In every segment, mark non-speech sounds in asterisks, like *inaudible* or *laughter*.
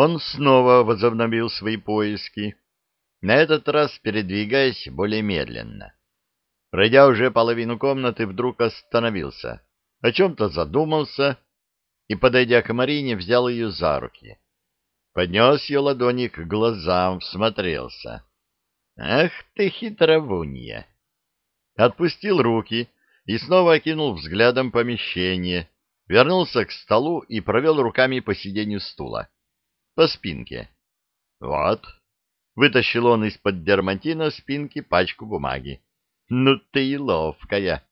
Он снова возобновил свои поиски, на этот раз передвигаясь более медленно. Пройдя уже половину комнаты, вдруг остановился, о чем-то задумался и, подойдя к Марине, взял ее за руки. Поднес ее ладони к глазам, всмотрелся. «Ах ты хитровунья!» Отпустил руки и снова окинул взглядом помещение, вернулся к столу и провел руками по сиденью стула. По спинке. «Вот». Вытащил он из-под дермантина спинки пачку бумаги. Ну ты и ловкая.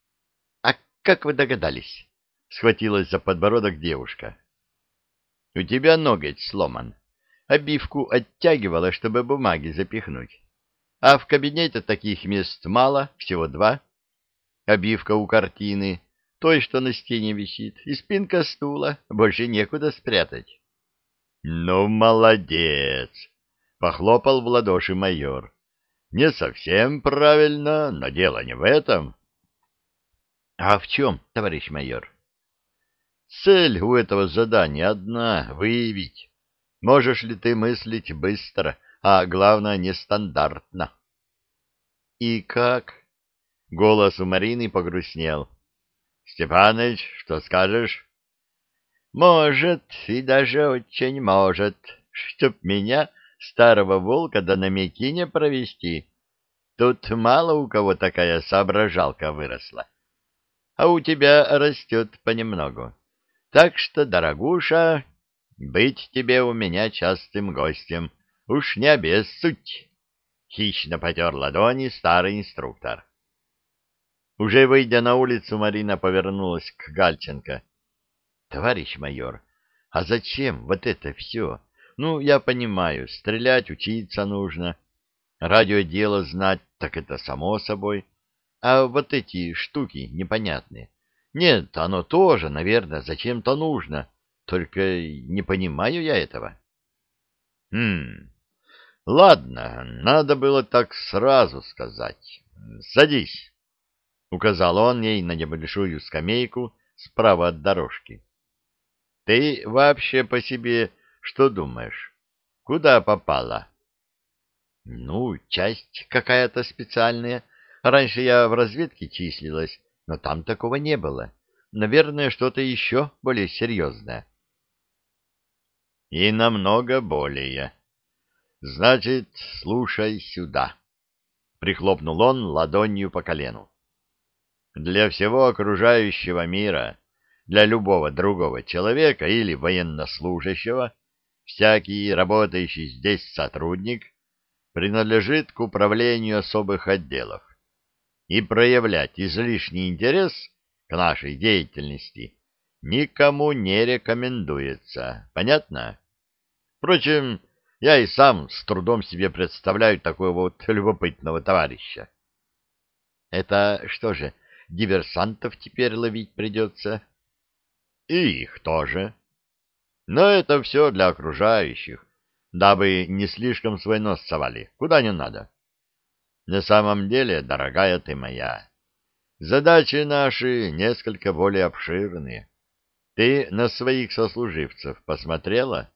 — А как вы догадались? — схватилась за подбородок девушка. — У тебя ноготь сломан. Обивку оттягивала, чтобы бумаги запихнуть. А в кабинете таких мест мало, всего два. Обивка у картины, той, что на стене висит, и спинка стула, больше некуда спрятать. — Ну, молодец! — похлопал в ладоши майор. Не совсем правильно, но дело не в этом. — А в чем, товарищ майор? — Цель у этого задания одна — выявить, можешь ли ты мыслить быстро, а главное, нестандартно. — И как? — голос у Марины погрустнел. — Степаныч, что скажешь? — Может, и даже очень может, чтоб меня старого волка да на Мекине провести. Тут мало у кого такая соображалка выросла. А у тебя растет понемногу. Так что, дорогуша, быть тебе у меня частым гостем. Уж не обессудь. Хищно потер ладони старый инструктор. Уже выйдя на улицу, Марина повернулась к Гальченко. — Товарищ майор, а зачем вот это все? Ну, я понимаю, стрелять, учиться нужно. Радиодело знать, так это само собой. А вот эти штуки непонятные. Нет, оно тоже, наверное, зачем-то нужно. Только не понимаю я этого. Хм, ладно, надо было так сразу сказать. Садись, — указал он ей на небольшую скамейку справа от дорожки. Ты вообще по себе что думаешь? Куда попала? Ну, часть какая-то специальная. Раньше я в разведке числилась, но там такого не было. Наверное, что-то еще более серьезное. И намного более. Значит, слушай сюда. Прихлопнул он ладонью по колену. Для всего окружающего мира, для любого другого человека или военнослужащего — всякий работающий здесь сотрудник принадлежит к управлению особых отделов, и проявлять излишний интерес к нашей деятельности никому не рекомендуется. Понятно? Впрочем, я и сам с трудом себе представляю такого вот любопытного товарища. Это что же, диверсантов теперь ловить придется? И их тоже. Но это все для окружающих, дабы не слишком свой нос совали, куда не надо. На самом деле, дорогая ты моя, задачи наши несколько более обширные. Ты на своих сослуживцев посмотрела?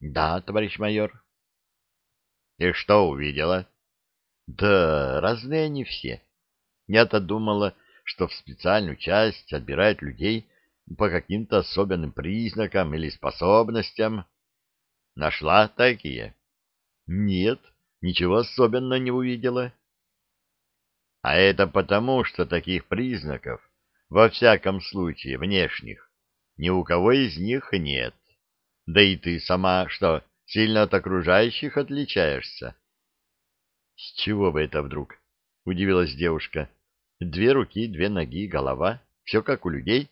Да, товарищ майор. И что увидела? Да, разные они все. Я-то думала, что в специальную часть отбирают людей, по каким-то особенным признакам или способностям. Нашла такие? Нет, ничего особенного не увидела. А это потому, что таких признаков, во всяком случае внешних, ни у кого из них нет. Да и ты сама, что, сильно от окружающих отличаешься? — С чего бы это вдруг? — удивилась девушка. — Две руки, две ноги, голова. Все как у людей. —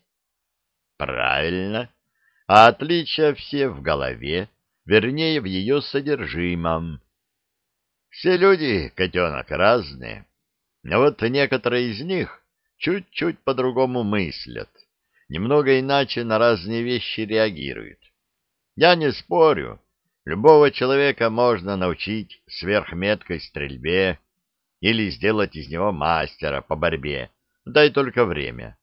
Правильно. А отличия все в голове, вернее, в ее содержимом. Все люди, котенок, разные. Но вот некоторые из них чуть-чуть по-другому мыслят, немного иначе на разные вещи реагируют. Я не спорю, любого человека можно научить сверхметкой стрельбе или сделать из него мастера по борьбе, дай только время.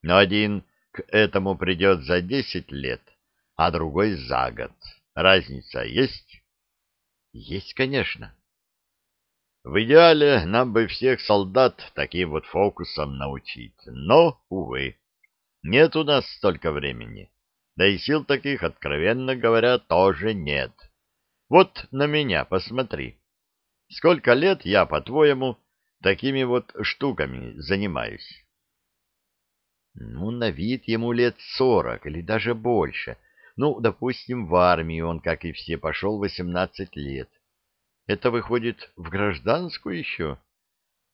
Но один к этому придет за десять лет, а другой за год. Разница есть? Есть, конечно. В идеале нам бы всех солдат таким вот фокусом научить, но, увы, нет у нас столько времени, да и сил таких, откровенно говоря, тоже нет. Вот на меня посмотри. Сколько лет я, по-твоему, такими вот штуками занимаюсь? Ну, на вид ему лет сорок или даже больше. Ну, допустим, в армию он, как и все, пошел восемнадцать лет. Это выходит в гражданскую еще?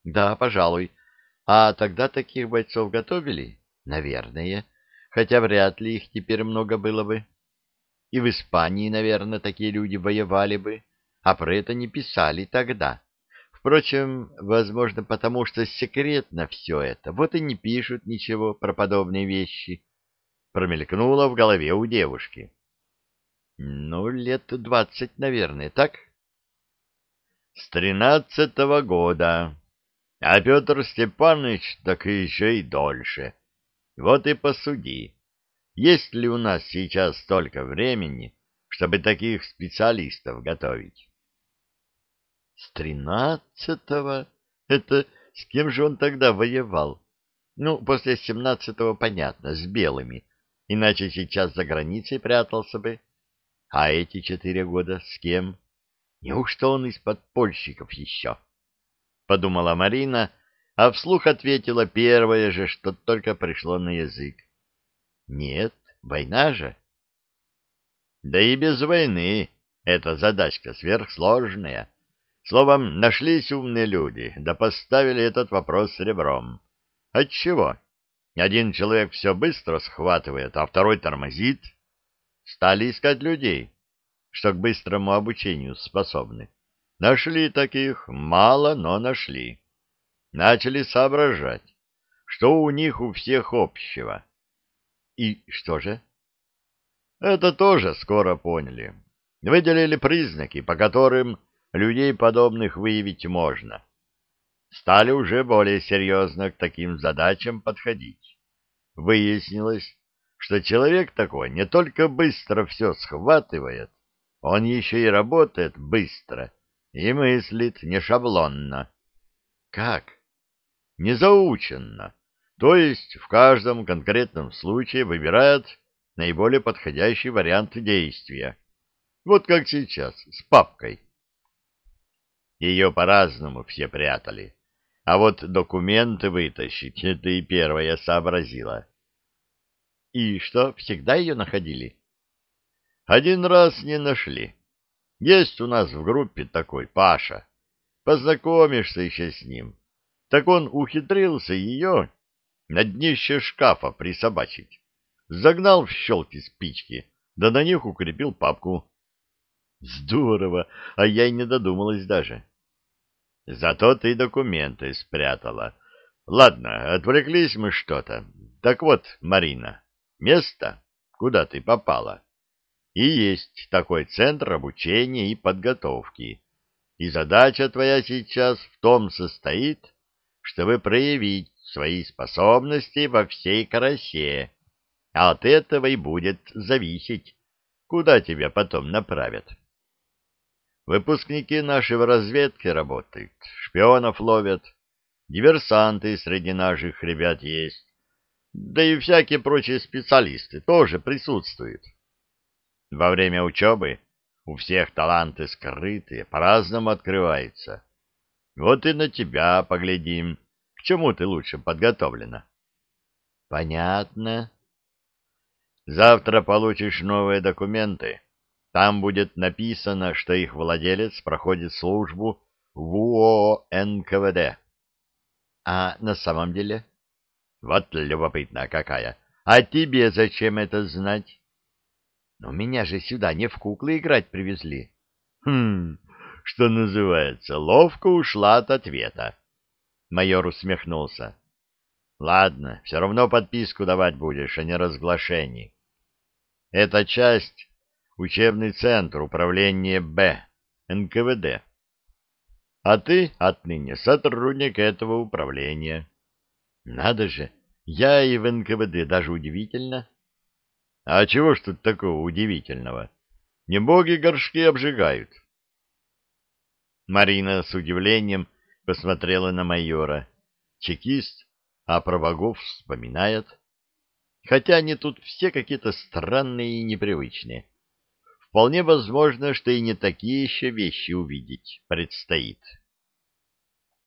Да, пожалуй. А тогда таких бойцов готовили? Наверное. Хотя вряд ли их теперь много было бы. И в Испании, наверное, такие люди воевали бы, а про это не писали тогда. Впрочем, возможно, потому что секретно все это, вот и не пишут ничего про подобные вещи. Промелькнуло в голове у девушки. Ну, лет двадцать, наверное, так? С тринадцатого года. А Петр Степанович так еще и дольше. Вот и посуди. Есть ли у нас сейчас столько времени, чтобы таких специалистов готовить? С тринадцатого? Это с кем же он тогда воевал? Ну, после семнадцатого понятно, с белыми. Иначе сейчас за границей прятался бы. А эти четыре года с кем? Неужто он из подпольщиков еще? Подумала Марина, а вслух ответила первое же, что только пришло на язык. Нет, война же. Да и без войны эта задачка сверхсложная. Словом, нашлись умные люди, да поставили этот вопрос ребром. Отчего? Один человек все быстро схватывает, а второй тормозит. Стали искать людей, что к быстрому обучению способны. Нашли таких, мало, но нашли. Начали соображать, что у них у всех общего. И что же? Это тоже скоро поняли. Выделили признаки, по которым людей подобных выявить можно. Стали уже более серьезно к таким задачам подходить. Выяснилось, что человек такой не только быстро все схватывает, он еще и работает быстро и мыслит не шаблонно. Как? Незаученно. То есть в каждом конкретном случае выбирает наиболее подходящий вариант действия. Вот как сейчас, с папкой. Ее по-разному все прятали. А вот документы вытащить *laughs* — это и первая сообразила. И что, всегда ее находили? Один раз не нашли. Есть у нас в группе такой Паша. Познакомишься еще с ним. Так он ухитрился ее на днище шкафа присобачить. Загнал в щелки спички, да на них укрепил папку. Здорово, а я и не додумалась даже. Зато ты документы спрятала. Ладно, отвлеклись мы что-то. Так вот, Марина, место, куда ты попала, и есть такой центр обучения и подготовки. И задача твоя сейчас в том состоит, чтобы проявить свои способности во всей красе. А от этого и будет зависеть, куда тебя потом направят. Выпускники нашей в разведке работают, шпионов ловят, диверсанты среди наших ребят есть, да и всякие прочие специалисты тоже присутствуют. Во время учебы у всех таланты скрытые, по-разному открываются. Вот и на тебя поглядим, к чему ты лучше подготовлена. Понятно. Завтра получишь новые документы там будет написано, что их владелец проходит службу в УО НКВД. А на самом деле? Вот любопытная какая. А тебе зачем это знать? Но меня же сюда не в куклы играть привезли. Хм, что называется, ловко ушла от ответа. Майор усмехнулся. Ладно, все равно подписку давать будешь, а не разглашение. Эта часть учебный центр управления Б НКВД. А ты отныне сотрудник этого управления. Надо же, я и в НКВД даже удивительно. А чего ж тут такого удивительного? Не боги горшки обжигают. Марина с удивлением посмотрела на майора. Чекист, а про богов вспоминает. Хотя они тут все какие-то странные и непривычные. Вполне возможно, что и не такие еще вещи увидеть предстоит.